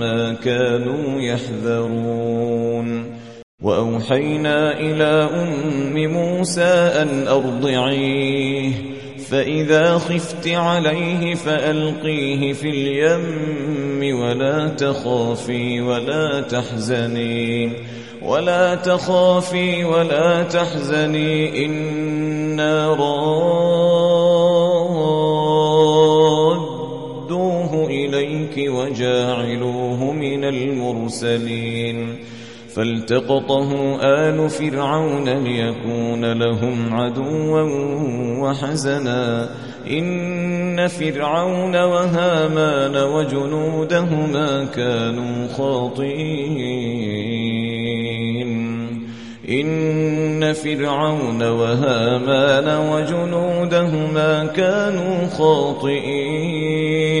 ما كانوا يحذرون. وأوحينا إلى أم موسى أن أرضعيه فإذا خفت عليه فألقيه في اليم ولا تخافي ولا تحزني ولا تخافي ولا تحزني إنا رادوه إليك وجاعلوه من المرسلين. فالتقطه آل فرعون ليكون لهم عدوا وحزنا. إن فرعون وهامان وجنودهما كانوا خاطئين. إن فرعون وهامان وجنودهما كانوا خاطئين.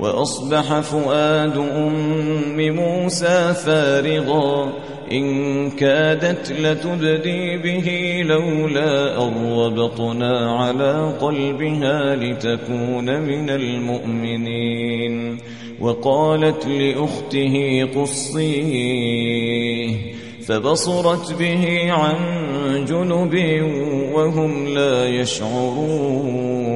وأصبح فؤاد أم موسى فارغا. إن كادت لتبدي به لولا أن ربطنا على قلبها لتكون من المؤمنين. وقالت لأخته قصيه فبصرت به عن جنب وهم لا يشعرون.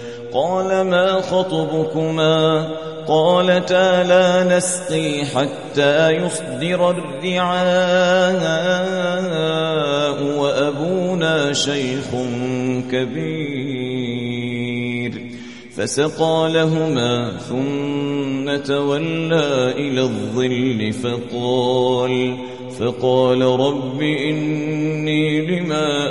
قال ما خطبكما قالتا لا نسقي حتى يصدر الرعاء وأبونا شيخ كبير فسقى لهما ثم تولى إلى الظل فقال فقال رب إني لما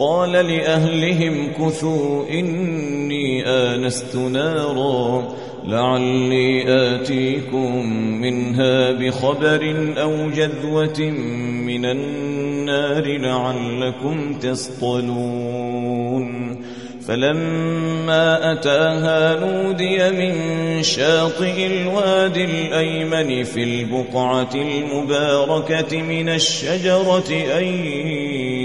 قال لأهلهم كثوا إني آنست نارا لعلي آتيكم منها بخبر أو جذوة من النار لعلكم تصطلون. فلما أتاها نودي من شاطئ الواد الأيمن في البقعة المباركة من الشجرة أي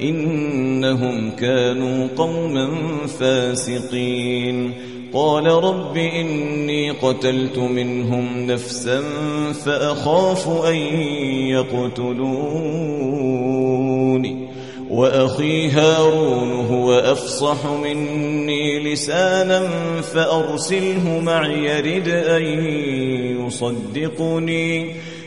إنهم كانوا قوما فاسقين. قال رب إني قتلت منهم نفسا فأخاف أن يقتلون وأخي هارون هو أفصح مني لسانا فأرسله معي رد أن يصدقني.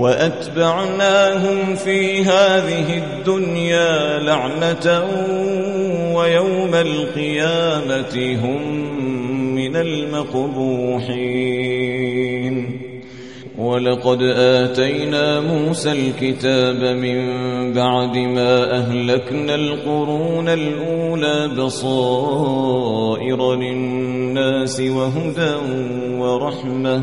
وأتبعناهم في هذه الدنيا لعنة ويوم القيامة هم من المقبوحين. ولقد آتينا موسى الكتاب من بعد ما أهلكنا القرون الأولى بصائر للناس وهدى ورحمة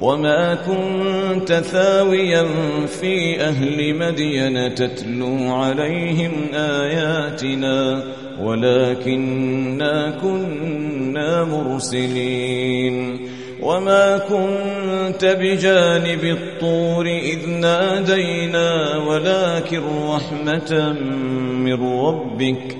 وما كنت ثاويا في أهل مدين تتلو عليهم آياتنا ولكننا كنا مرسلين وما كنت بجانب الطور إذ نادينا ولكن رحمة من ربك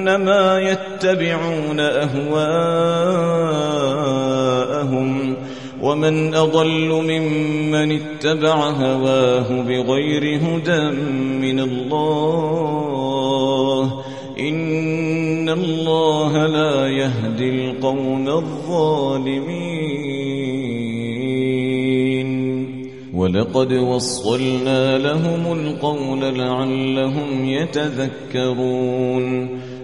أنما يتبعون أهواءهم ومن أضل ممن اتبع هواه بغير هدى من الله إن الله لا يهدي القوم الظالمين ولقد وصلنا لهم القول لعلهم يتذكرون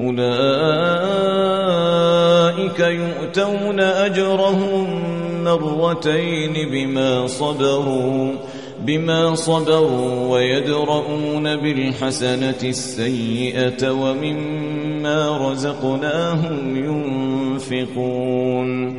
أولئك يؤتون أجرهم مرتين بما صبروا بما صبروا ويدرؤون بالحسنة السيئة ومما رزقناهم ينفقون.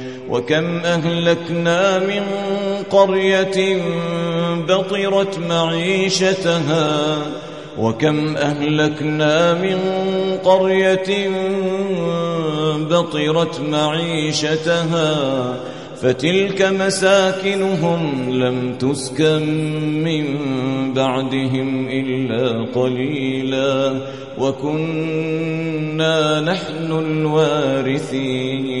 وكم أهلكنا من قرية بطرت معيشتها وكم أهلكنا من قرية بطرت معيشتها فتلك مساكنهم لم تسكن من بعدهم إلا قليلا وكنا نحن الوارثين.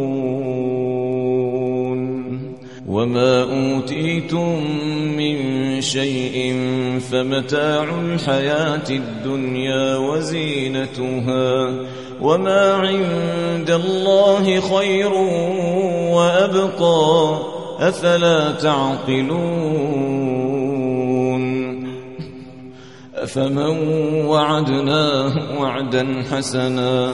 وما أوتيتم من شيء فمتاع الحياة الدنيا وزينتها وما عند الله خير وأبقى أفلا تعقلون أفمن وعدناه وعدا حسنا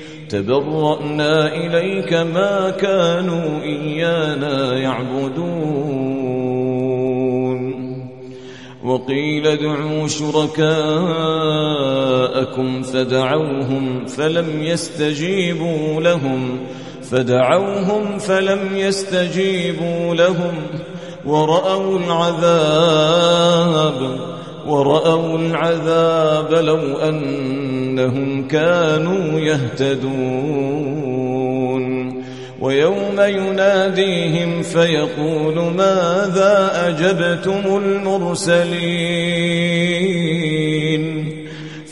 تبرأنا إليك ما كانوا إيانا يعبدون. وقيل ادعوا شركاءكم فدعوهم فلم يستجيبوا لهم. فدعوهم فلم يستجيبوا لهم. ورأوا العذاب ورأوا العذاب لو أنهم كانوا يهتدون. ويوم يناديهم فيقول ماذا أجبتم المرسلين؟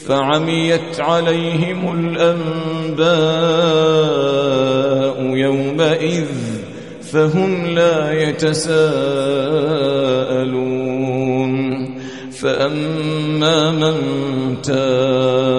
فعميت عليهم الأنباء يومئذ فهم لا يتساءلون. فأما من تاب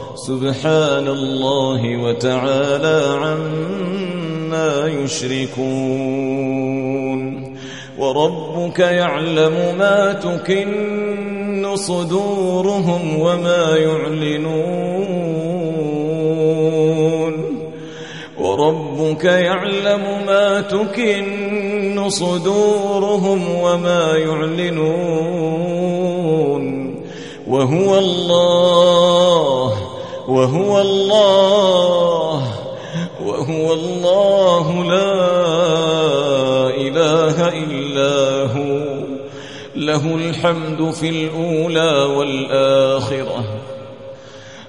سبحان الله وتعالى عما يشركون وربك يعلم ما تكن صدورهم وما يعلنون وربك يعلم ما تكن صدورهم وما يعلنون وهو الله وهو الله وهو الله لا إله إلا هو. له الحمد في الأولى والآخرة.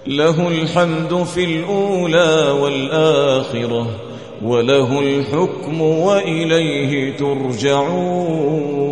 له الحمد في الأولى والآخرة. وله الحكم وإليه ترجعون.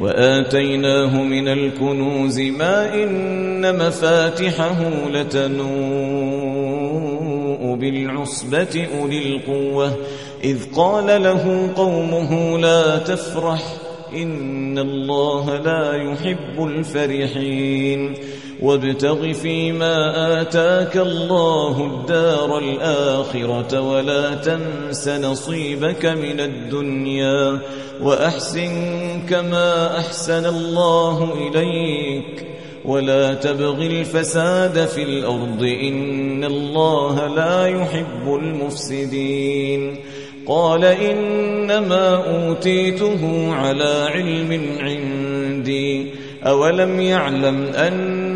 وآتيناه من الكنوز ما إن مفاتحه لتنوء بالعصبة أولي القوة. إذ قال له قومه لا تفرح إن الله لا يحب الفرحين. وابتغ فيما آتاك الله الدار الآخرة ولا تنس نصيبك من الدنيا وأحسن كما أحسن الله إليك ولا تبغ الفساد في الأرض إن الله لا يحب المفسدين قال إنما أوتيته على علم عندي أولم يعلم أن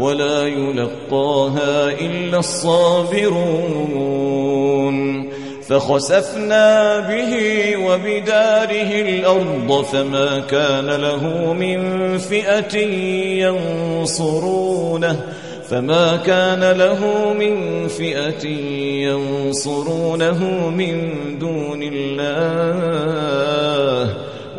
ولا يلقاها إلا الصابرون فخسفنا به وبداره الأرض فما كان له من فئة ينصرونه فما كان له من فئة ينصرونه من دون الله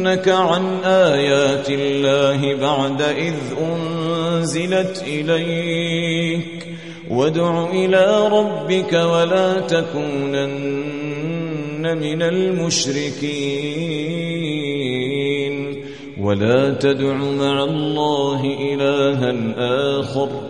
يصدنك عن آيات الله بعد إذ أنزلت إليك وادع إلى ربك ولا تكونن من المشركين ولا تدع مع الله إلها آخر